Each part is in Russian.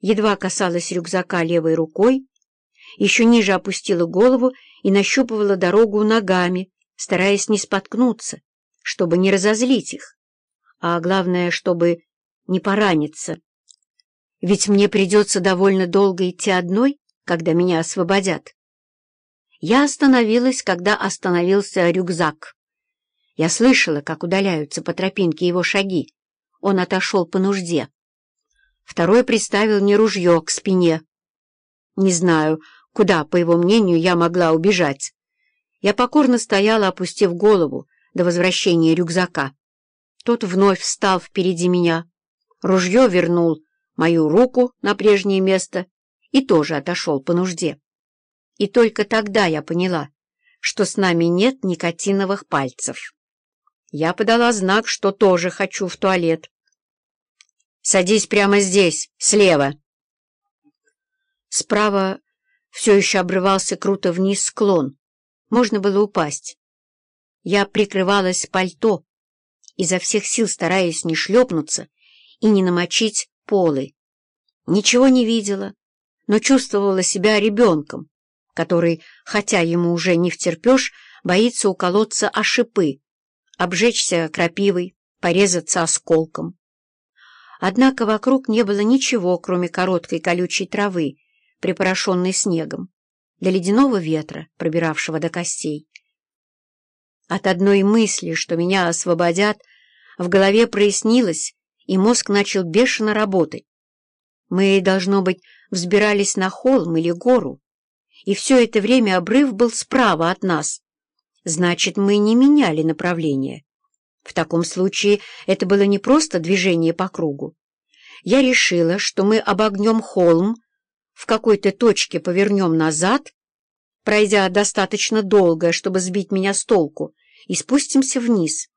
едва касалась рюкзака левой рукой, еще ниже опустила голову и нащупывала дорогу ногами, стараясь не споткнуться, чтобы не разозлить их, а главное, чтобы не пораниться. Ведь мне придется довольно долго идти одной, когда меня освободят. Я остановилась, когда остановился рюкзак. Я слышала, как удаляются по тропинке его шаги. Он отошел по нужде. Второй приставил мне ружье к спине. Не знаю, куда, по его мнению, я могла убежать. Я покорно стояла, опустив голову до возвращения рюкзака. Тот вновь встал впереди меня. Ружье вернул мою руку на прежнее место и тоже отошел по нужде. И только тогда я поняла, что с нами нет никотиновых пальцев. Я подала знак, что тоже хочу в туалет. «Садись прямо здесь, слева!» Справа все еще обрывался круто вниз склон. Можно было упасть. Я прикрывалась пальто, изо всех сил стараясь не шлепнуться и не намочить полы. Ничего не видела, но чувствовала себя ребенком, который, хотя ему уже не втерпешь, боится уколоться о шипы, обжечься крапивой, порезаться осколком. Однако вокруг не было ничего, кроме короткой колючей травы, припорошенной снегом, до ледяного ветра, пробиравшего до костей. От одной мысли, что меня освободят, в голове прояснилось, и мозг начал бешено работать. Мы, должно быть, взбирались на холм или гору, и все это время обрыв был справа от нас. Значит, мы не меняли направление. В таком случае это было не просто движение по кругу. Я решила, что мы обогнем холм, в какой-то точке повернем назад, пройдя достаточно долго, чтобы сбить меня с толку, и спустимся вниз.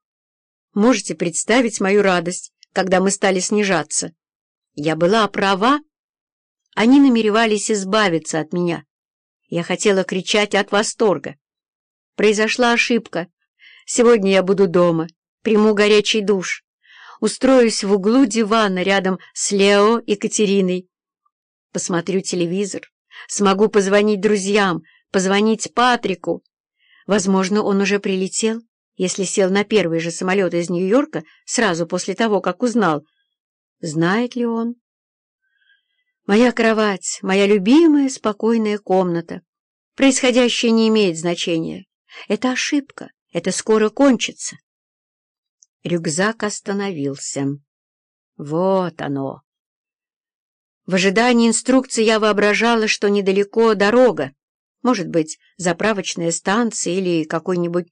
Можете представить мою радость, когда мы стали снижаться. Я была права. Они намеревались избавиться от меня. Я хотела кричать от восторга. Произошла ошибка. Сегодня я буду дома, приму горячий душ, устроюсь в углу дивана рядом с Лео и Катериной. Посмотрю телевизор, смогу позвонить друзьям, позвонить Патрику. Возможно, он уже прилетел, если сел на первый же самолет из Нью-Йорка сразу после того, как узнал. Знает ли он? Моя кровать, моя любимая спокойная комната. Происходящее не имеет значения. Это ошибка, это скоро кончится. Рюкзак остановился. Вот оно. В ожидании инструкции я воображала, что недалеко дорога, может быть, заправочная станция или какой-нибудь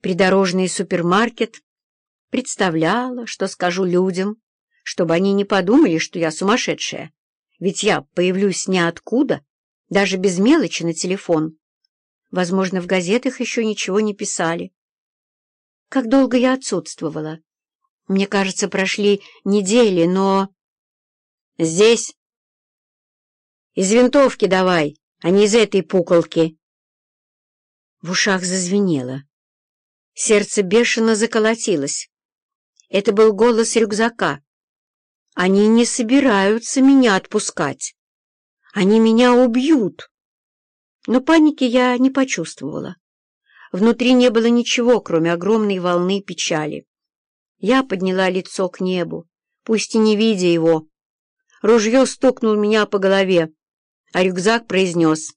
придорожный супермаркет. Представляла, что скажу людям, чтобы они не подумали, что я сумасшедшая, ведь я появлюсь ниоткуда, даже без мелочи на телефон. Возможно, в газетах еще ничего не писали. Как долго я отсутствовала? Мне кажется, прошли недели, но... Здесь. Из винтовки давай, а не из этой пуколки. В ушах зазвенело. Сердце бешено заколотилось. Это был голос рюкзака. Они не собираются меня отпускать. Они меня убьют. Но паники я не почувствовала. Внутри не было ничего, кроме огромной волны печали. Я подняла лицо к небу, пусть и не видя его. Ружье стукнул меня по голове, а рюкзак произнес